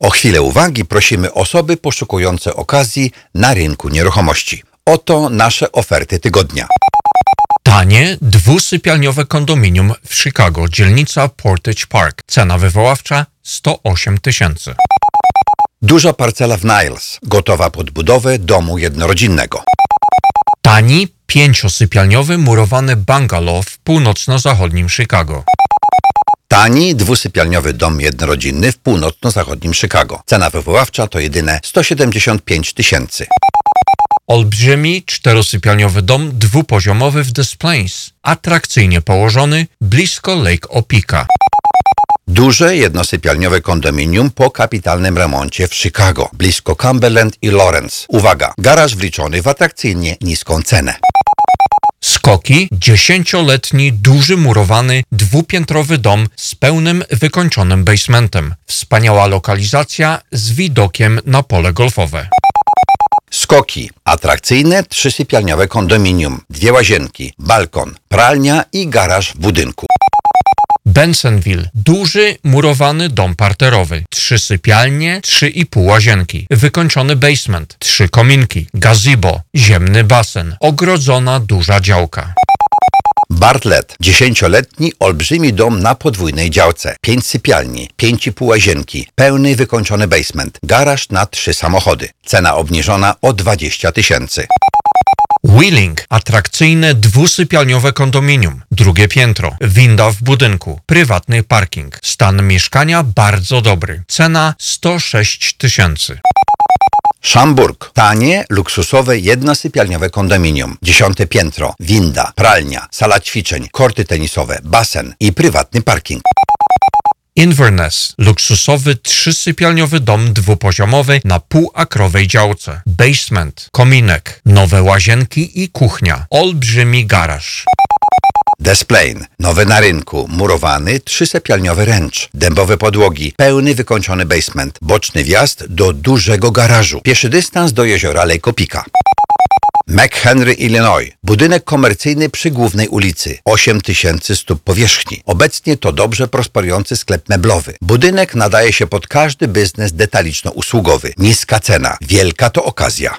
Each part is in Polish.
O chwilę uwagi prosimy osoby poszukujące okazji na rynku nieruchomości. Oto nasze oferty tygodnia. Tanie, dwusypialniowe kondominium w Chicago, dzielnica Portage Park. Cena wywoławcza 108 tysięcy. Duża parcela w Niles, gotowa pod budowę domu jednorodzinnego. Tani, pięciosypialniowy murowany bungalow w północno-zachodnim Chicago. Tani, dwusypialniowy dom jednorodzinny w północno-zachodnim Chicago. Cena wywoławcza to jedyne 175 tysięcy. Olbrzymi, czterosypialniowy dom dwupoziomowy w Des Plains, atrakcyjnie położony blisko Lake Opika. Duże jednosypialniowe kondominium po kapitalnym remoncie w Chicago, blisko Cumberland i Lawrence. Uwaga, garaż wliczony w atrakcyjnie niską cenę. Skoki, dziesięcioletni, duży murowany, dwupiętrowy dom z pełnym wykończonym basementem. Wspaniała lokalizacja z widokiem na pole golfowe. Skoki. Atrakcyjne trzysypialniowe kondominium. Dwie łazienki, balkon, pralnia i garaż w budynku. Bensonville. Duży, murowany dom parterowy. Trzy sypialnie, trzy i pół łazienki. Wykończony basement. Trzy kominki. Gazebo. Ziemny basen. Ogrodzona duża działka. Bartlett. Dziesięcioletni, olbrzymi dom na podwójnej działce. Pięć sypialni, pięć i pół łazienki, pełny wykończony basement, garaż na trzy samochody. Cena obniżona o 20 tysięcy. Wheeling. Atrakcyjne dwusypialniowe kondominium. Drugie piętro. Winda w budynku. Prywatny parking. Stan mieszkania bardzo dobry. Cena 106 tysięcy. Szamburg. Tanie, luksusowe, jednosypialniowe kondominium. Dziesiąte piętro, winda, pralnia, sala ćwiczeń, korty tenisowe, basen i prywatny parking. Inverness. Luksusowy trzysypialniowy dom dwupoziomowy na półakrowej działce. Basement. Kominek. Nowe łazienki i kuchnia. Olbrzymi garaż. Des Plaines. Nowe na rynku, murowany, trzysypialniowy ręcz, dębowe podłogi, pełny wykończony basement, boczny wjazd do dużego garażu, pieszy dystans do jeziora Lake Opika. McHenry, Illinois. Budynek komercyjny przy głównej ulicy. 8 tysięcy stóp powierzchni. Obecnie to dobrze prosperujący sklep meblowy. Budynek nadaje się pod każdy biznes detaliczno-usługowy. Niska cena. Wielka to okazja.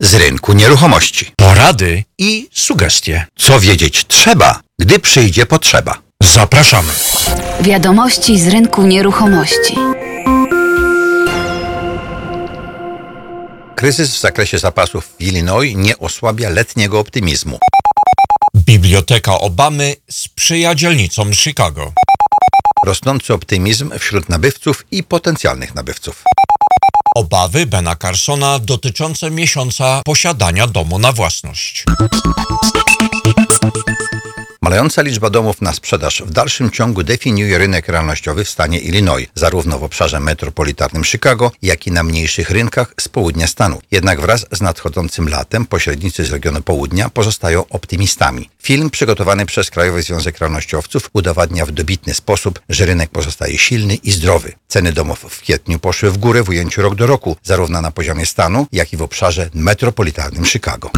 z rynku nieruchomości. Porady i sugestie. Co wiedzieć trzeba, gdy przyjdzie potrzeba. Zapraszamy. Wiadomości z rynku nieruchomości. Kryzys w zakresie zapasów w Illinois nie osłabia letniego optymizmu. Biblioteka Obamy sprzyja dzielnicom Chicago. Rosnący optymizm wśród nabywców i potencjalnych nabywców. Obawy Bena Carsona dotyczące miesiąca posiadania domu na własność. Malejąca liczba domów na sprzedaż w dalszym ciągu definiuje rynek realnościowy w stanie Illinois, zarówno w obszarze metropolitarnym Chicago, jak i na mniejszych rynkach z południa stanu. Jednak wraz z nadchodzącym latem pośrednicy z regionu południa pozostają optymistami. Film przygotowany przez Krajowy Związek Realnościowców udowadnia w dobitny sposób, że rynek pozostaje silny i zdrowy. Ceny domów w kwietniu poszły w górę w ujęciu rok do roku, zarówno na poziomie stanu, jak i w obszarze metropolitarnym Chicago.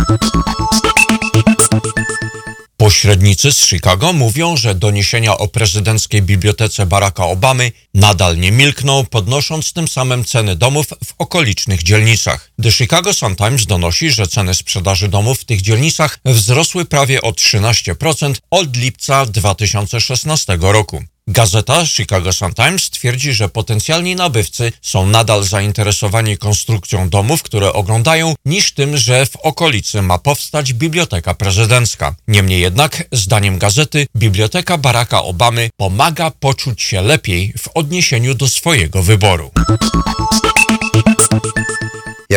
Pośrednicy z Chicago mówią, że doniesienia o prezydenckiej bibliotece Baracka Obamy nadal nie milkną, podnosząc tym samym ceny domów w okolicznych dzielnicach. The Chicago Sun-Times donosi, że ceny sprzedaży domów w tych dzielnicach wzrosły prawie o 13% od lipca 2016 roku. Gazeta Chicago Sun-Times twierdzi, że potencjalni nabywcy są nadal zainteresowani konstrukcją domów, które oglądają, niż tym, że w okolicy ma powstać biblioteka prezydencka. Niemniej jednak, zdaniem gazety, biblioteka Baracka Obamy pomaga poczuć się lepiej w odniesieniu do swojego wyboru.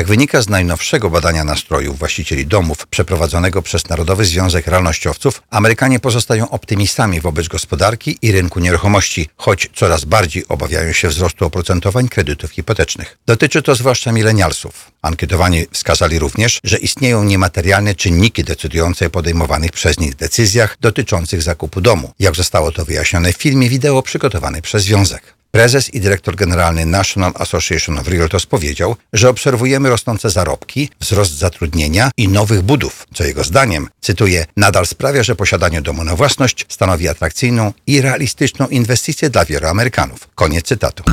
Wynika z najnowszego badania nastrojów właścicieli domów przeprowadzonego przez Narodowy Związek Realnościowców, Amerykanie pozostają optymistami wobec gospodarki i rynku nieruchomości, choć coraz bardziej obawiają się wzrostu oprocentowań kredytów hipotecznych. Dotyczy to zwłaszcza milenialsów. Ankietowani wskazali również, że istnieją niematerialne czynniki decydujące o podejmowanych przez nich decyzjach dotyczących zakupu domu, jak zostało to wyjaśnione w filmie wideo przygotowanym przez Związek. Prezes i dyrektor generalny National Association of Realtors powiedział, że obserwujemy rosnące zarobki, wzrost zatrudnienia i nowych budów, co jego zdaniem, cytuję, nadal sprawia, że posiadanie domu na własność stanowi atrakcyjną i realistyczną inwestycję dla wielu Amerykanów. Koniec cytatu.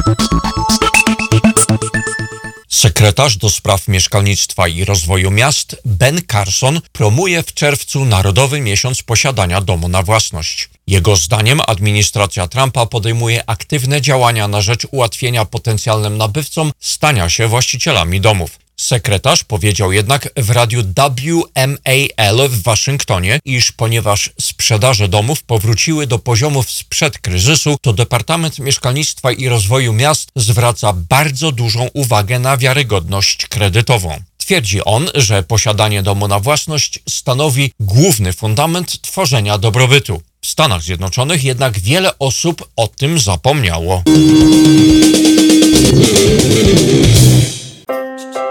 Sekretarz do spraw mieszkalnictwa i rozwoju miast Ben Carson promuje w czerwcu Narodowy Miesiąc Posiadania Domu na Własność. Jego zdaniem administracja Trumpa podejmuje aktywne działania na rzecz ułatwienia potencjalnym nabywcom stania się właścicielami domów. Sekretarz powiedział jednak w radiu WMAL w Waszyngtonie, iż ponieważ sprzedaże domów powróciły do poziomów sprzed kryzysu, to Departament Mieszkalnictwa i Rozwoju Miast zwraca bardzo dużą uwagę na wiarygodność kredytową. Twierdzi on, że posiadanie domu na własność stanowi główny fundament tworzenia dobrobytu. W Stanach Zjednoczonych jednak wiele osób o tym zapomniało.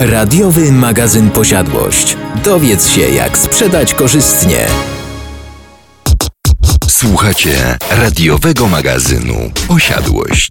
Radiowy magazyn Posiadłość. Dowiedz się, jak sprzedać korzystnie. Słuchacie radiowego magazynu Posiadłość.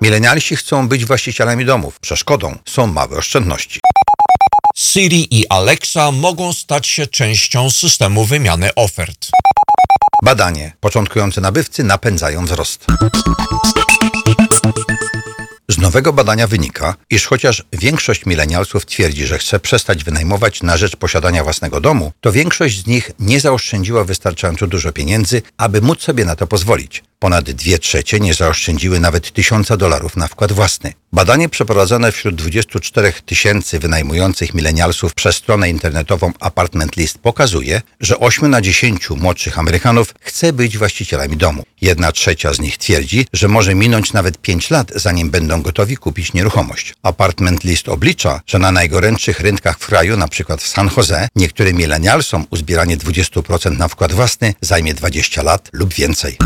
Milenialsi chcą być właścicielami domów. Przeszkodą są małe oszczędności. Siri i Alexa mogą stać się częścią systemu wymiany ofert. Badanie. Początkujący nabywcy napędzają wzrost. Z nowego badania wynika, iż chociaż większość milenialsów twierdzi, że chce przestać wynajmować na rzecz posiadania własnego domu, to większość z nich nie zaoszczędziła wystarczająco dużo pieniędzy, aby móc sobie na to pozwolić. Ponad dwie trzecie nie zaoszczędziły nawet tysiąca dolarów na wkład własny. Badanie przeprowadzone wśród 24 tysięcy wynajmujących milenialsów przez stronę internetową Apartment List pokazuje, że 8 na 10 młodszych Amerykanów chce być właścicielami domu. Jedna trzecia z nich twierdzi, że może minąć nawet 5 lat, zanim będą gotowi kupić nieruchomość. Apartment List oblicza, że na najgorętszych rynkach w kraju, np. w San Jose, niektórym milenialsom uzbieranie 20% na wkład własny zajmie 20 lat lub więcej.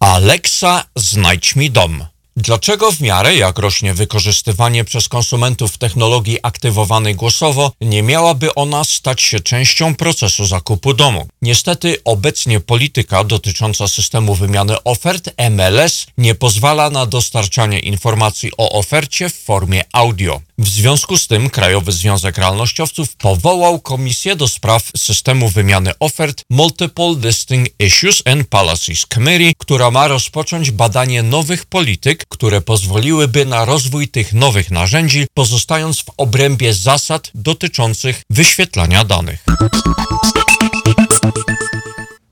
Alexa, znajdź mi dom. Dlaczego w miarę jak rośnie wykorzystywanie przez konsumentów technologii aktywowanej głosowo, nie miałaby ona stać się częścią procesu zakupu domu? Niestety obecnie polityka dotycząca systemu wymiany ofert MLS nie pozwala na dostarczanie informacji o ofercie w formie audio. W związku z tym Krajowy Związek Realnościowców powołał Komisję do spraw systemu wymiany ofert Multiple Listing Issues and Policies Committee, która ma rozpocząć badanie nowych polityk, które pozwoliłyby na rozwój tych nowych narzędzi, pozostając w obrębie zasad dotyczących wyświetlania danych.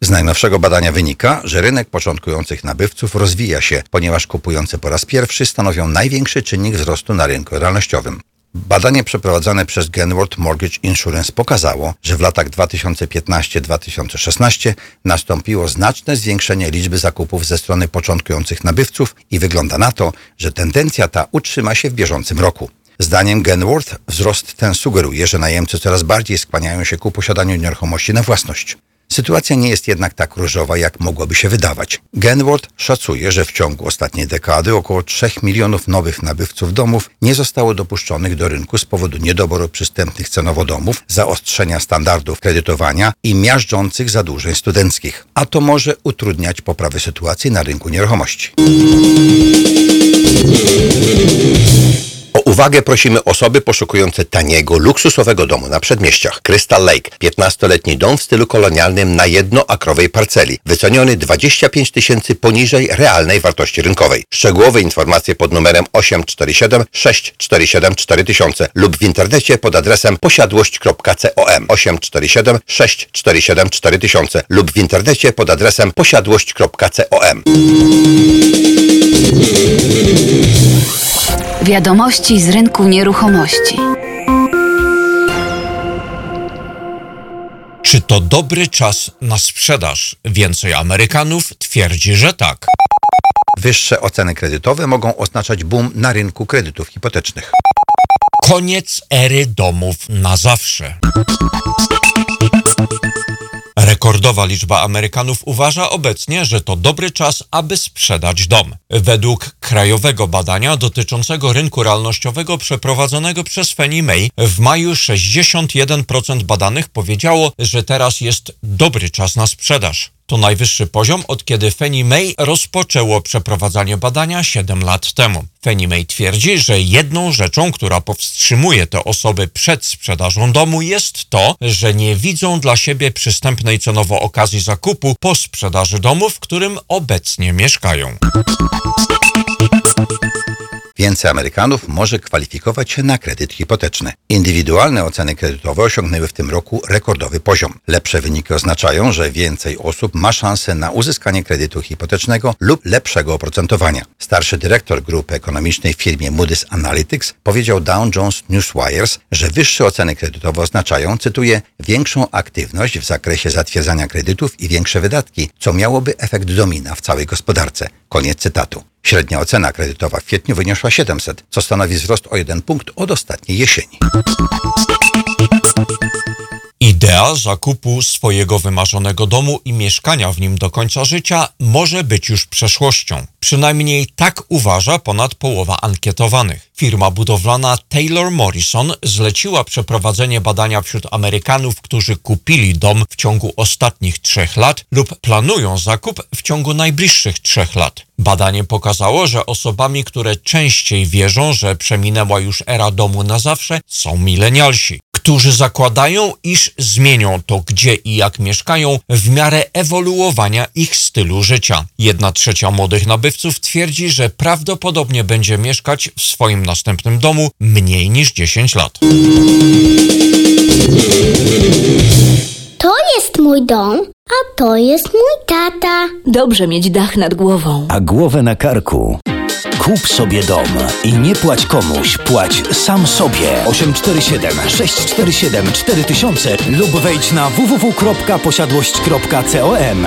Z najnowszego badania wynika, że rynek początkujących nabywców rozwija się, ponieważ kupujący po raz pierwszy stanowią największy czynnik wzrostu na rynku realnościowym. Badanie przeprowadzone przez Genworth Mortgage Insurance pokazało, że w latach 2015-2016 nastąpiło znaczne zwiększenie liczby zakupów ze strony początkujących nabywców i wygląda na to, że tendencja ta utrzyma się w bieżącym roku. Zdaniem Genworth wzrost ten sugeruje, że najemcy coraz bardziej skłaniają się ku posiadaniu nieruchomości na własność. Sytuacja nie jest jednak tak różowa, jak mogłoby się wydawać. Genworth szacuje, że w ciągu ostatniej dekady około 3 milionów nowych nabywców domów nie zostało dopuszczonych do rynku z powodu niedoboru przystępnych cenowo domów, zaostrzenia standardów kredytowania i miażdżących zadłużeń studenckich. A to może utrudniać poprawę sytuacji na rynku nieruchomości. O uwagę prosimy osoby poszukujące taniego, luksusowego domu na przedmieściach. Crystal Lake, 15-letni dom w stylu kolonialnym na jednoakrowej parceli, wyceniony 25 tysięcy poniżej realnej wartości rynkowej. Szczegółowe informacje pod numerem 847 647 4000 lub w internecie pod adresem posiadłość.com 847 647 4000 lub w internecie pod adresem posiadłość.com. Wiadomości z rynku nieruchomości. Czy to dobry czas na sprzedaż? Więcej Amerykanów twierdzi, że tak. Wyższe oceny kredytowe mogą oznaczać boom na rynku kredytów hipotecznych. Koniec ery domów na zawsze. Rekordowa liczba Amerykanów uważa obecnie, że to dobry czas, aby sprzedać dom. Według krajowego badania dotyczącego rynku realnościowego przeprowadzonego przez Fannie Mae w maju 61% badanych powiedziało, że teraz jest dobry czas na sprzedaż. To najwyższy poziom od kiedy Fannie Mae rozpoczęło przeprowadzanie badania 7 lat temu. Fannie Mae twierdzi, że jedną rzeczą, która powstrzymuje te osoby przed sprzedażą domu jest to, że nie widzą dla siebie przystępnej cenowo okazji zakupu po sprzedaży domu, w którym obecnie mieszkają. Więcej Amerykanów może kwalifikować się na kredyt hipoteczny. Indywidualne oceny kredytowe osiągnęły w tym roku rekordowy poziom. Lepsze wyniki oznaczają, że więcej osób ma szansę na uzyskanie kredytu hipotecznego lub lepszego oprocentowania. Starszy dyrektor grupy ekonomicznej w firmie Moody's Analytics powiedział Dow Jones Newswires, że wyższe oceny kredytowe oznaczają, cytuję, większą aktywność w zakresie zatwierdzania kredytów i większe wydatki, co miałoby efekt domina w całej gospodarce. Koniec cytatu. Średnia ocena kredytowa w kwietniu wyniosła 700, co stanowi wzrost o jeden punkt od ostatniej jesieni. Idea zakupu swojego wymarzonego domu i mieszkania w nim do końca życia może być już przeszłością. Przynajmniej tak uważa ponad połowa ankietowanych. Firma budowlana Taylor Morrison zleciła przeprowadzenie badania wśród Amerykanów, którzy kupili dom w ciągu ostatnich trzech lat lub planują zakup w ciągu najbliższych trzech lat. Badanie pokazało, że osobami, które częściej wierzą, że przeminęła już era domu na zawsze, są milenialsi którzy zakładają, iż zmienią to, gdzie i jak mieszkają w miarę ewoluowania ich stylu życia. Jedna trzecia młodych nabywców twierdzi, że prawdopodobnie będzie mieszkać w swoim następnym domu mniej niż 10 lat. To jest mój dom, a to jest mój tata. Dobrze mieć dach nad głową. a głowę na karku. Kup sobie dom i nie płać komuś, płać sam sobie. 847 647 4000 lub wejdź na www.posiadłość.com.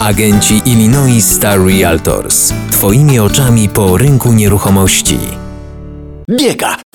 Agenci Illinois Star Realtors. Twoimi oczami po rynku nieruchomości. Biega,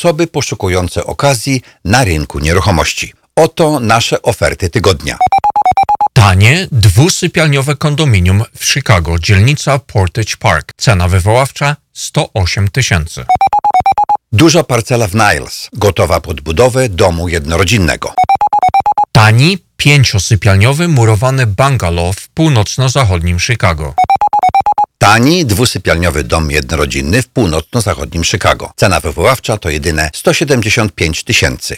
osoby poszukujące okazji na rynku nieruchomości. Oto nasze oferty tygodnia. Tanie, dwusypialniowe kondominium w Chicago, dzielnica Portage Park. Cena wywoławcza 108 tysięcy. Duża parcela w Niles, gotowa pod budowę domu jednorodzinnego. Tani, pięciosypialniowy murowany bungalow w północno-zachodnim Chicago. Tani, dwusypialniowy dom jednorodzinny w północno-zachodnim Chicago. Cena wywoławcza to jedyne 175 tysięcy.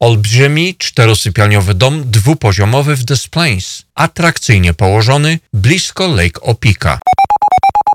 Olbrzymi, czterosypialniowy dom dwupoziomowy w Des Plains, atrakcyjnie położony blisko Lake Opika.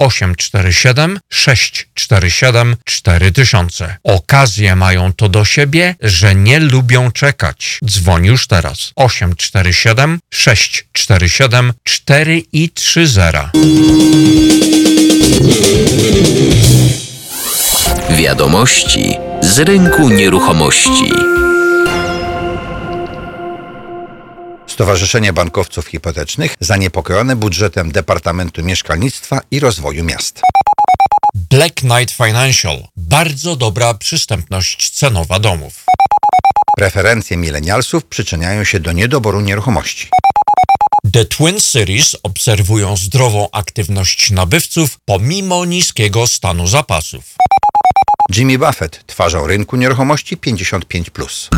847 647 4000. Okazje mają to do siebie, że nie lubią czekać. Dzwoń już teraz. 847 647 4 i 30. Wiadomości z rynku nieruchomości. Stowarzyszenie Bankowców Hipotecznych zaniepokojone budżetem Departamentu Mieszkalnictwa i Rozwoju Miast. Black Knight Financial. Bardzo dobra przystępność cenowa domów. Preferencje milenialsów przyczyniają się do niedoboru nieruchomości. The Twin Cities obserwują zdrową aktywność nabywców pomimo niskiego stanu zapasów. Jimmy Buffett, twarzą rynku nieruchomości 55+.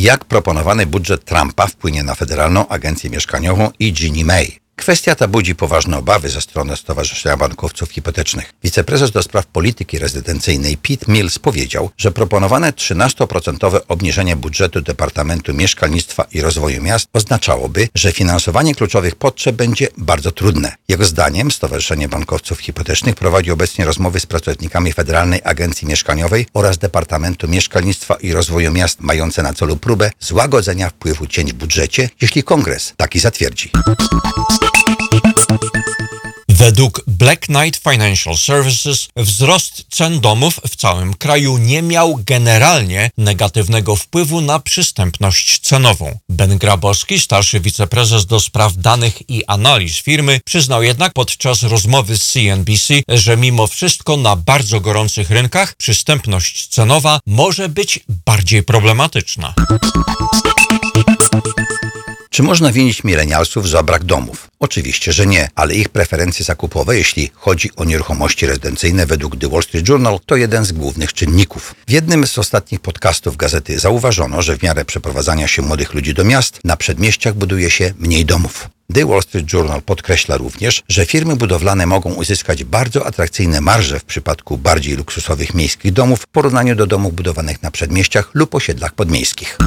Jak proponowany budżet Trumpa wpłynie na Federalną Agencję Mieszkaniową i Ginnie May? Kwestia ta budzi poważne obawy ze strony Stowarzyszenia Bankowców Hipotecznych. Wiceprezes do spraw polityki rezydencyjnej Pete Mills powiedział, że proponowane 13% obniżenie budżetu Departamentu Mieszkalnictwa i Rozwoju Miast oznaczałoby, że finansowanie kluczowych potrzeb będzie bardzo trudne. Jego zdaniem Stowarzyszenie Bankowców Hipotecznych prowadzi obecnie rozmowy z pracownikami Federalnej Agencji Mieszkaniowej oraz Departamentu Mieszkalnictwa i Rozwoju Miast mające na celu próbę złagodzenia wpływu cięć w budżecie, jeśli kongres taki zatwierdzi. Według Black Knight Financial Services wzrost cen domów w całym kraju nie miał generalnie negatywnego wpływu na przystępność cenową. Ben Grabowski, starszy wiceprezes do spraw danych i analiz firmy, przyznał jednak podczas rozmowy z CNBC, że mimo wszystko na bardzo gorących rynkach przystępność cenowa może być bardziej problematyczna. Czy można winić milenialsów za brak domów? Oczywiście, że nie, ale ich preferencje zakupowe, jeśli chodzi o nieruchomości rezydencyjne według The Wall Street Journal, to jeden z głównych czynników. W jednym z ostatnich podcastów gazety zauważono, że w miarę przeprowadzania się młodych ludzi do miast, na przedmieściach buduje się mniej domów. The Wall Street Journal podkreśla również, że firmy budowlane mogą uzyskać bardzo atrakcyjne marże w przypadku bardziej luksusowych miejskich domów w porównaniu do domów budowanych na przedmieściach lub osiedlach podmiejskich.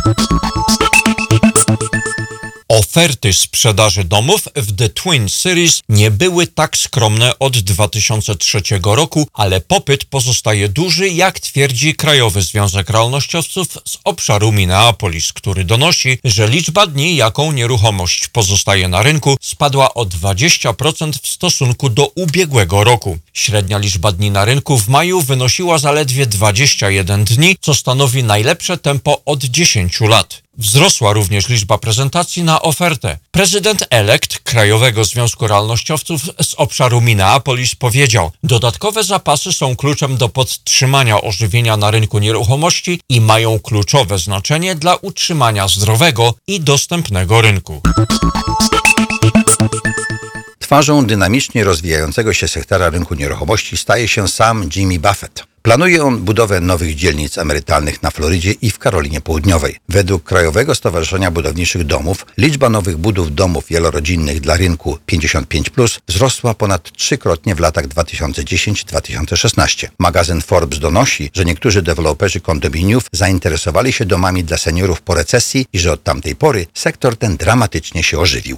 Oferty sprzedaży domów w The Twin Cities nie były tak skromne od 2003 roku, ale popyt pozostaje duży, jak twierdzi Krajowy Związek Realnościowców z obszaru Minneapolis, który donosi, że liczba dni, jaką nieruchomość pozostaje na rynku, spadła o 20% w stosunku do ubiegłego roku. Średnia liczba dni na rynku w maju wynosiła zaledwie 21 dni, co stanowi najlepsze tempo od 10 lat. Wzrosła również liczba prezentacji na ofertę. Prezydent elekt Krajowego Związku Realnościowców z obszaru Minneapolis powiedział: Dodatkowe zapasy są kluczem do podtrzymania ożywienia na rynku nieruchomości i mają kluczowe znaczenie dla utrzymania zdrowego i dostępnego rynku. Twarzą dynamicznie rozwijającego się sektora rynku nieruchomości staje się sam Jimmy Buffett. Planuje on budowę nowych dzielnic emerytalnych na Florydzie i w Karolinie Południowej. Według Krajowego Stowarzyszenia Budowniczych Domów liczba nowych budów domów wielorodzinnych dla rynku 55 wzrosła ponad trzykrotnie w latach 2010-2016. Magazyn Forbes donosi, że niektórzy deweloperzy kondominiów zainteresowali się domami dla seniorów po recesji i że od tamtej pory sektor ten dramatycznie się ożywił.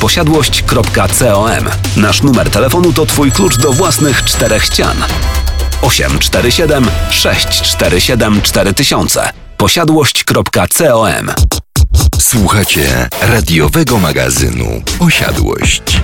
posiadłość.com. Nasz numer telefonu to Twój klucz do własnych czterech ścian. 847 647 4000 posiadłość.com Słuchacie radiowego magazynu Posiadłość.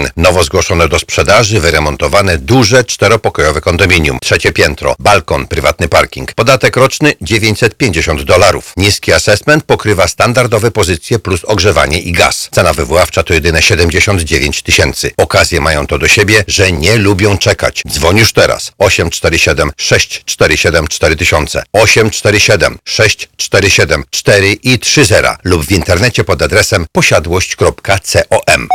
Design. Nowo zgłoszone do sprzedaży, wyremontowane, duże, czteropokojowe kondominium. Trzecie piętro, balkon, prywatny parking. Podatek roczny 950 dolarów. Niski assessment pokrywa standardowe pozycje plus ogrzewanie i gaz. Cena wywoławcza to jedyne 79 tysięcy. Okazje mają to do siebie, że nie lubią czekać. Dzwoń już teraz. 847 647 4000 847 647 4 i 30 lub w internecie pod adresem posiadłość.com.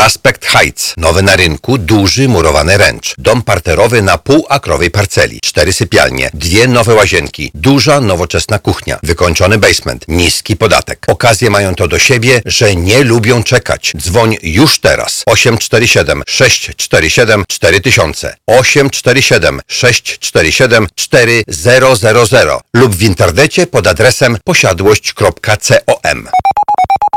Prospect Heights. Nowy na rynku, duży murowany ręcz. Dom parterowy na półakrowej parceli. Cztery sypialnie, dwie nowe łazienki, duża, nowoczesna kuchnia, wykończony basement, niski podatek. Okazje mają to do siebie, że nie lubią czekać. Dzwoń już teraz. 847 647 4000 847 647 4000 lub w internecie pod adresem posiadłość.com.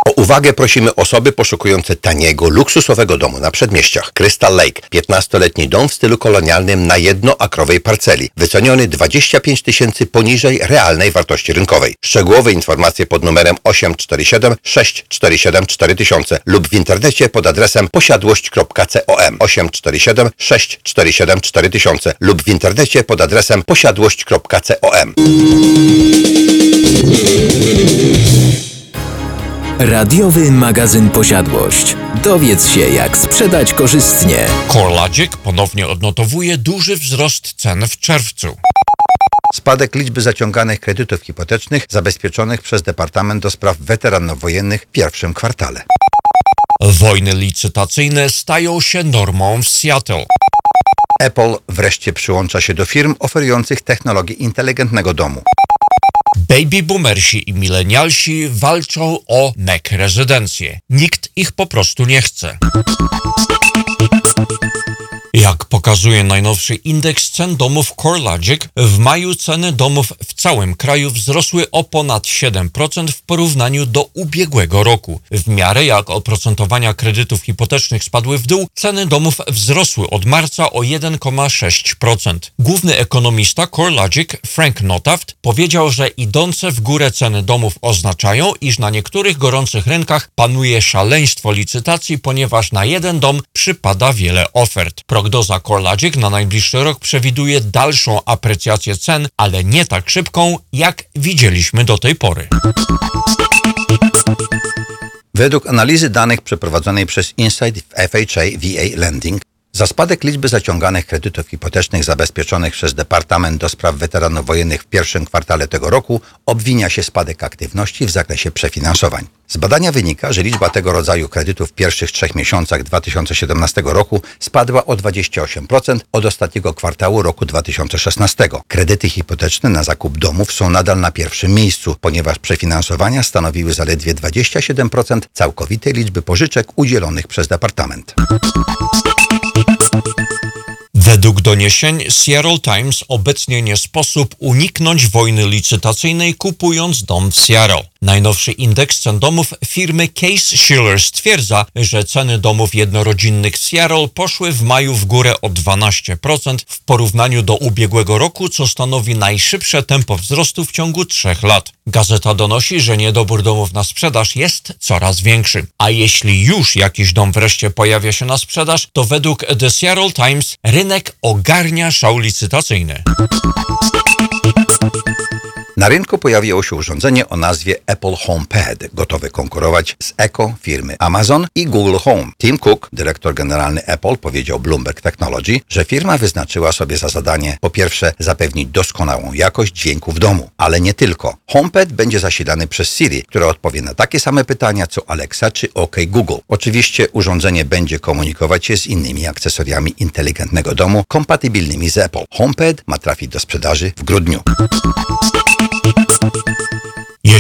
O uwagę prosimy osoby poszukujące taniego, luksusowego domu na przedmieściach. Crystal Lake, 15-letni dom w stylu kolonialnym na jednoakrowej parceli. Wyceniony 25 tysięcy poniżej realnej wartości rynkowej. Szczegółowe informacje pod numerem 847 647 4000 lub w internecie pod adresem posiadłość.com 847 647 4000 lub w internecie pod adresem posiadłość.com. Radiowy magazyn Posiadłość. Dowiedz się, jak sprzedać korzystnie. CoreLogic ponownie odnotowuje duży wzrost cen w czerwcu. Spadek liczby zaciąganych kredytów hipotecznych zabezpieczonych przez Departament do Spraw Weteranów Wojennych w pierwszym kwartale. Wojny licytacyjne stają się normą w Seattle. Apple wreszcie przyłącza się do firm oferujących technologię inteligentnego domu. Baby boomersi i milenialsi walczą o Mac rezydencję. Nikt ich po prostu nie chce. Jak pokazuje najnowszy indeks cen domów CoreLogic, w maju ceny domów w całym kraju wzrosły o ponad 7% w porównaniu do ubiegłego roku. W miarę jak oprocentowania kredytów hipotecznych spadły w dół, ceny domów wzrosły od marca o 1,6%. Główny ekonomista CoreLogic Frank Notaft powiedział, że idące w górę ceny domów oznaczają, iż na niektórych gorących rynkach panuje szaleństwo licytacji, ponieważ na jeden dom przypada wiele ofert. Prognoza CoreLogic na najbliższy rok przewiduje dalszą aprecjację cen, ale nie tak szybką, jak widzieliśmy do tej pory. Według analizy danych przeprowadzonej przez Insight FHA VA Lending, za spadek liczby zaciąganych kredytów hipotecznych zabezpieczonych przez Departament do Spraw Weteranów Wojennych w pierwszym kwartale tego roku obwinia się spadek aktywności w zakresie przefinansowań. Z badania wynika, że liczba tego rodzaju kredytów w pierwszych trzech miesiącach 2017 roku spadła o 28% od ostatniego kwartału roku 2016. Kredyty hipoteczne na zakup domów są nadal na pierwszym miejscu, ponieważ przefinansowania stanowiły zaledwie 27% całkowitej liczby pożyczek udzielonych przez Departament. Według doniesień Seattle Times obecnie nie sposób uniknąć wojny licytacyjnej kupując dom w Seattle. Najnowszy indeks cen domów firmy Case Shiller stwierdza, że ceny domów jednorodzinnych w Seattle poszły w maju w górę o 12% w porównaniu do ubiegłego roku, co stanowi najszybsze tempo wzrostu w ciągu trzech lat. Gazeta donosi, że niedobór domów na sprzedaż jest coraz większy. A jeśli już jakiś dom wreszcie pojawia się na sprzedaż, to według The Seattle Times rynek ogarnia szał licytacyjny. Na rynku pojawiło się urządzenie o nazwie Apple HomePad, gotowe konkurować z Echo firmy Amazon i Google Home. Tim Cook, dyrektor generalny Apple, powiedział Bloomberg Technology, że firma wyznaczyła sobie za zadanie po pierwsze zapewnić doskonałą jakość dźwięku w domu, ale nie tylko. HomePad będzie zasilany przez Siri, która odpowie na takie same pytania co Alexa czy OK Google. Oczywiście urządzenie będzie komunikować się z innymi akcesoriami inteligentnego domu kompatybilnymi z Apple. HomePad ma trafić do sprzedaży w grudniu.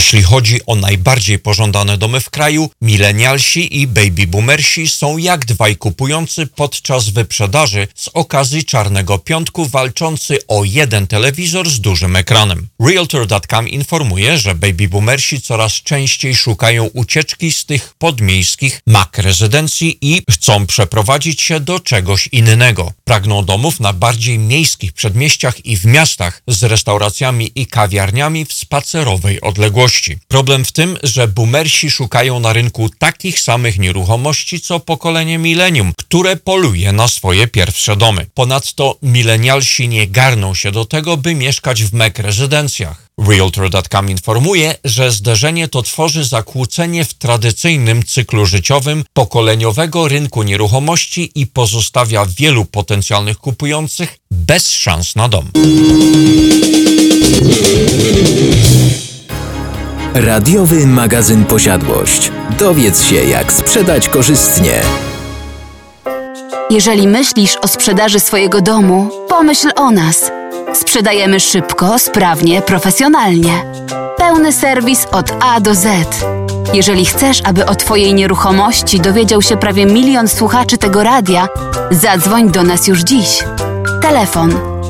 Jeśli chodzi o najbardziej pożądane domy w kraju, milenialsi i baby boomersi są jak dwaj kupujący podczas wyprzedaży z okazji Czarnego Piątku walczący o jeden telewizor z dużym ekranem. Realtor.com informuje, że baby boomersi coraz częściej szukają ucieczki z tych podmiejskich mak rezydencji i chcą przeprowadzić się do czegoś innego. Pragną domów na bardziej miejskich przedmieściach i w miastach z restauracjami i kawiarniami w spacerowej odległości. Nieruchomości. Problem w tym, że boomersi szukają na rynku takich samych nieruchomości co pokolenie milenium, które poluje na swoje pierwsze domy. Ponadto milenialsi nie garną się do tego, by mieszkać w mek rezydencjach. Realtor.com informuje, że zderzenie to tworzy zakłócenie w tradycyjnym cyklu życiowym pokoleniowego rynku nieruchomości i pozostawia wielu potencjalnych kupujących bez szans na dom. Radiowy magazyn Posiadłość. Dowiedz się, jak sprzedać korzystnie. Jeżeli myślisz o sprzedaży swojego domu, pomyśl o nas. Sprzedajemy szybko, sprawnie, profesjonalnie. Pełny serwis od A do Z. Jeżeli chcesz, aby o Twojej nieruchomości dowiedział się prawie milion słuchaczy tego radia, zadzwoń do nas już dziś. Telefon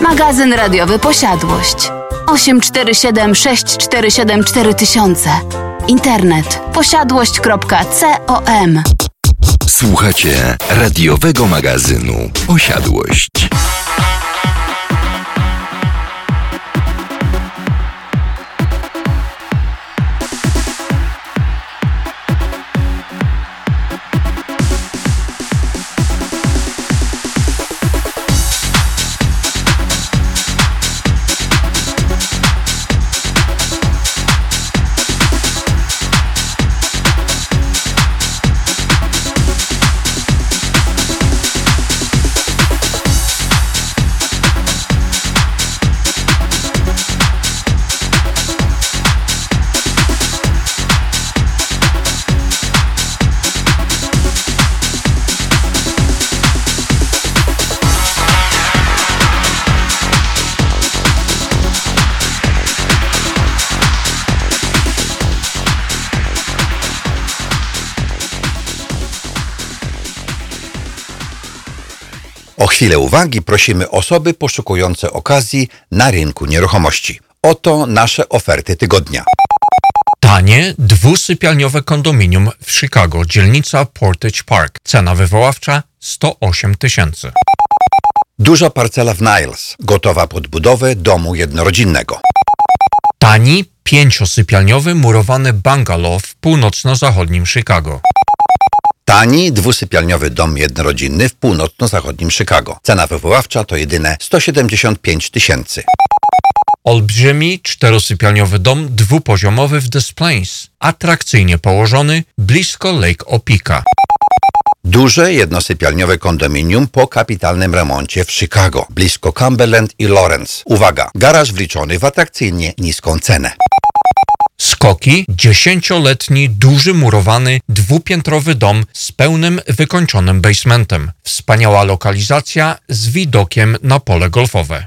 Magazyn radiowy Posiadłość 847 647 4000. Internet posiadłość.com Słuchacie radiowego magazynu Osiadłość. Chwilę uwagi prosimy osoby poszukujące okazji na rynku nieruchomości. Oto nasze oferty tygodnia. Tanie, dwusypialniowe kondominium w Chicago, dzielnica Portage Park. Cena wywoławcza 108 tysięcy. Duża parcela w Niles, gotowa pod budowę domu jednorodzinnego. Tani, pięciosypialniowy murowany bungalow w północno-zachodnim Chicago. Tani, dwusypialniowy dom jednorodzinny w północno-zachodnim Chicago. Cena wywoławcza to jedyne 175 tysięcy. Olbrzymi, czterosypialniowy dom dwupoziomowy w Des Plains, atrakcyjnie położony blisko Lake Opika. Duże jednosypialniowe kondominium po kapitalnym remoncie w Chicago, blisko Cumberland i Lawrence. Uwaga, garaż wliczony w atrakcyjnie niską cenę. Skoki, dziesięcioletni, duży murowany, dwupiętrowy dom z pełnym wykończonym basementem. Wspaniała lokalizacja z widokiem na pole golfowe.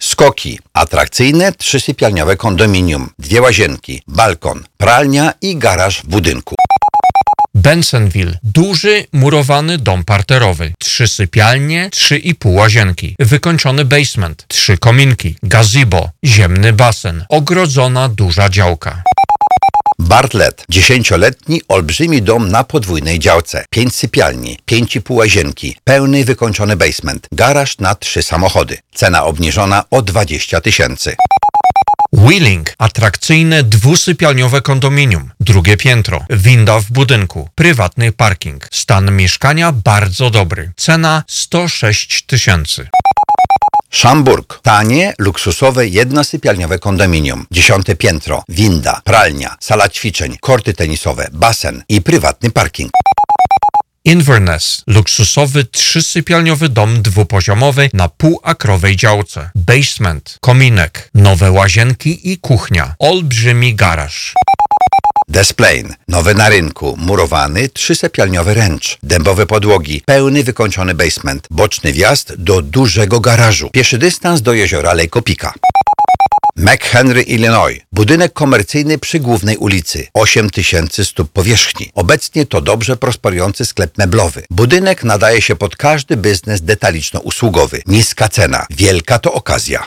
Skoki. Atrakcyjne trzysypialniowe kondominium. Dwie łazienki, balkon, pralnia i garaż w budynku. Bensonville. Duży, murowany dom parterowy. Trzy sypialnie, trzy i pół łazienki. Wykończony basement. Trzy kominki. Gazebo. Ziemny basen. Ogrodzona duża działka. Bartlett. Dziesięcioletni, olbrzymi dom na podwójnej działce. Pięć sypialni, pięć i pół łazienki, pełny wykończony basement, garaż na trzy samochody. Cena obniżona o 20 tysięcy. Wheeling. Atrakcyjne dwusypialniowe kondominium. Drugie piętro. Winda w budynku. Prywatny parking. Stan mieszkania bardzo dobry. Cena 106 tysięcy. Szamburg. Tanie, luksusowe, jednosypialniowe kondominium. Dziesiąte piętro, winda, pralnia, sala ćwiczeń, korty tenisowe, basen i prywatny parking. Inverness. Luksusowy trzysypialniowy dom dwupoziomowy na półakrowej działce. Basement. Kominek. Nowe łazienki i kuchnia. Olbrzymi garaż. Des Plaines. Nowy na rynku, murowany, trzysypialniowy ręcz, dębowe podłogi, pełny wykończony basement, boczny wjazd do dużego garażu, pieszy dystans do jeziora Lake Opika. McHenry, Illinois. Budynek komercyjny przy głównej ulicy. 8 tysięcy stóp powierzchni. Obecnie to dobrze prosperujący sklep meblowy. Budynek nadaje się pod każdy biznes detaliczno-usługowy. Niska cena. Wielka to okazja.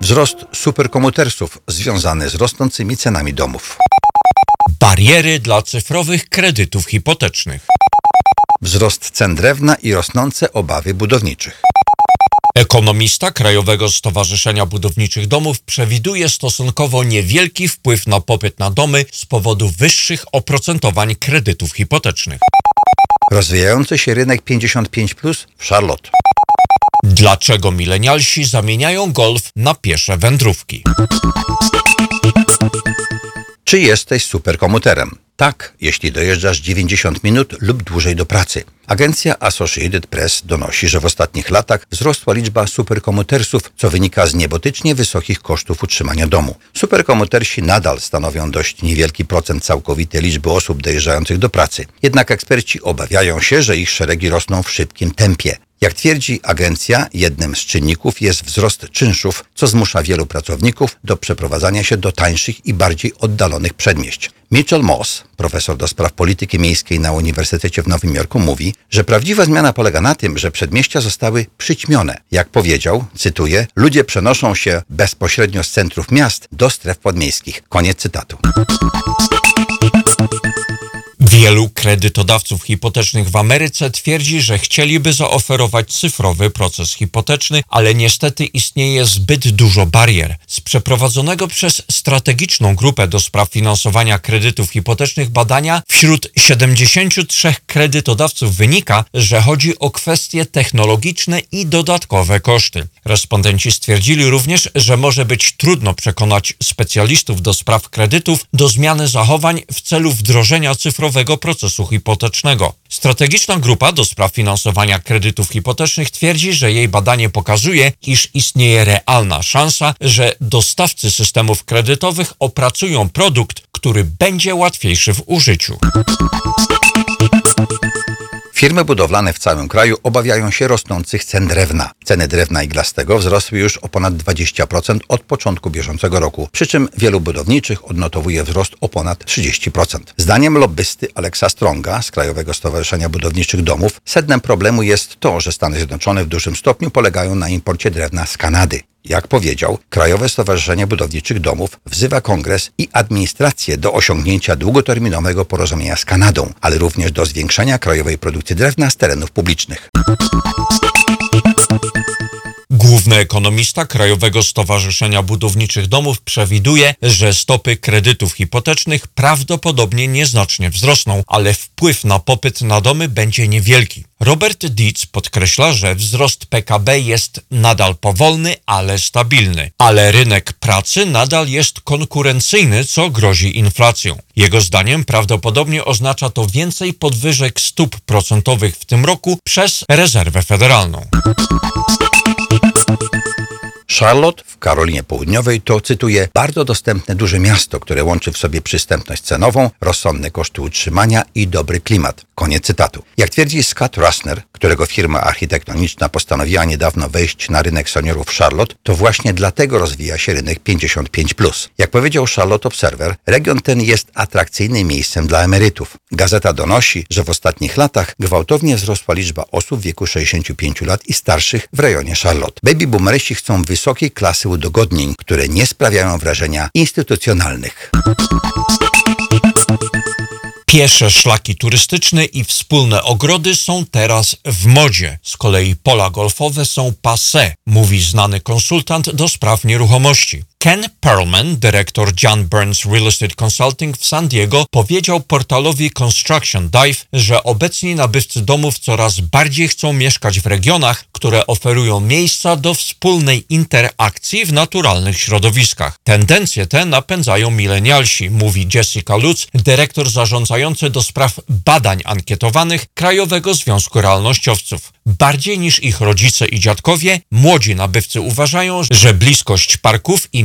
Wzrost superkomputersów związany z rosnącymi cenami domów. Bariery dla cyfrowych kredytów hipotecznych. Wzrost cen drewna i rosnące obawy budowniczych. Ekonomista Krajowego Stowarzyszenia Budowniczych Domów przewiduje stosunkowo niewielki wpływ na popyt na domy z powodu wyższych oprocentowań kredytów hipotecznych. Rozwijający się rynek 55 plus w Charlotte. Dlaczego milenialsi zamieniają golf na piesze wędrówki? Czy jesteś superkomputerem? Tak, jeśli dojeżdżasz 90 minut lub dłużej do pracy. Agencja Associated Press donosi, że w ostatnich latach wzrosła liczba superkomputersów, co wynika z niebotycznie wysokich kosztów utrzymania domu. Superkomputersi nadal stanowią dość niewielki procent całkowitej liczby osób dojeżdżających do pracy. Jednak eksperci obawiają się, że ich szeregi rosną w szybkim tempie. Jak twierdzi agencja, jednym z czynników jest wzrost czynszów, co zmusza wielu pracowników do przeprowadzania się do tańszych i bardziej oddalonych przedmieść. Mitchell Moss, profesor do spraw polityki miejskiej na Uniwersytecie w Nowym Jorku, mówi, że prawdziwa zmiana polega na tym, że przedmieścia zostały przyćmione. Jak powiedział, cytuję, ludzie przenoszą się bezpośrednio z centrów miast do stref podmiejskich. Koniec cytatu. Wielu kredytodawców hipotecznych w Ameryce twierdzi, że chcieliby zaoferować cyfrowy proces hipoteczny, ale niestety istnieje zbyt dużo barier. Z przeprowadzonego przez strategiczną grupę do spraw finansowania kredytów hipotecznych badania wśród 73 kredytodawców wynika, że chodzi o kwestie technologiczne i dodatkowe koszty. Respondenci stwierdzili również, że może być trudno przekonać specjalistów do spraw kredytów do zmiany zachowań w celu wdrożenia cyfrowego procesu hipotecznego. Strategiczna grupa do spraw finansowania kredytów hipotecznych twierdzi, że jej badanie pokazuje, iż istnieje realna szansa, że dostawcy systemów kredytowych opracują produkt, który będzie łatwiejszy w użyciu. Firmy budowlane w całym kraju obawiają się rosnących cen drewna. Ceny drewna iglastego wzrosły już o ponad 20% od początku bieżącego roku, przy czym wielu budowniczych odnotowuje wzrost o ponad 30%. Zdaniem lobbysty Alexa Stronga z Krajowego Stowarzyszenia Budowniczych Domów, sednem problemu jest to, że Stany Zjednoczone w dużym stopniu polegają na imporcie drewna z Kanady. Jak powiedział, Krajowe Stowarzyszenie Budowniczych Domów wzywa Kongres i administrację do osiągnięcia długoterminowego porozumienia z Kanadą, ale również do zwiększenia krajowej produkcji drewna z terenów publicznych. Główny ekonomista Krajowego Stowarzyszenia Budowniczych Domów przewiduje, że stopy kredytów hipotecznych prawdopodobnie nieznacznie wzrosną, ale wpływ na popyt na domy będzie niewielki. Robert Dietz podkreśla, że wzrost PKB jest nadal powolny, ale stabilny, ale rynek pracy nadal jest konkurencyjny, co grozi inflacją. Jego zdaniem prawdopodobnie oznacza to więcej podwyżek stóp procentowych w tym roku przez rezerwę federalną. Charlotte w Karolinie Południowej to, cytuję, bardzo dostępne duże miasto, które łączy w sobie przystępność cenową, rozsądne koszty utrzymania i dobry klimat. Koniec cytatu. Jak twierdzi Scott Russner, którego firma architektoniczna postanowiła niedawno wejść na rynek seniorów Charlotte, to właśnie dlatego rozwija się rynek 55+. Jak powiedział Charlotte Observer, region ten jest atrakcyjnym miejscem dla emerytów. Gazeta donosi, że w ostatnich latach gwałtownie wzrosła liczba osób w wieku 65 lat i starszych w rejonie Charlotte. Baby boomersi chcą wysokiej klasy udogodnień, które nie sprawiają wrażenia instytucjonalnych. Piesze szlaki turystyczne i wspólne ogrody są teraz w modzie. Z kolei pola golfowe są passé, mówi znany konsultant do spraw nieruchomości. Ken Perlman, dyrektor John Burns Real Estate Consulting w San Diego, powiedział portalowi Construction Dive, że obecni nabywcy domów coraz bardziej chcą mieszkać w regionach, które oferują miejsca do wspólnej interakcji w naturalnych środowiskach. Tendencje te napędzają milenialsi, mówi Jessica Lutz, dyrektor zarządzający do spraw badań ankietowanych Krajowego Związku Realnościowców. Bardziej niż ich rodzice i dziadkowie, młodzi nabywcy uważają, że bliskość parków i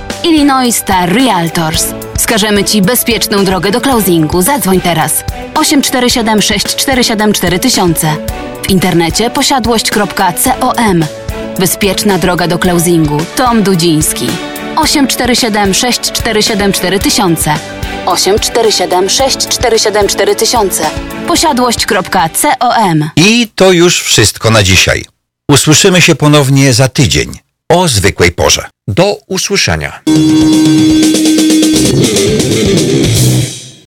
Illinois Star Realtors. Wskażemy Ci bezpieczną drogę do closingu. Zadzwoń teraz. 847 647 4000. W internecie posiadłość.com. Bezpieczna droga do closingu. Tom Dudziński. 847 647 4000. 847 647 4000. Posiadłość.com. I to już wszystko na dzisiaj. Usłyszymy się ponownie za tydzień o zwykłej porze. Do usłyszenia.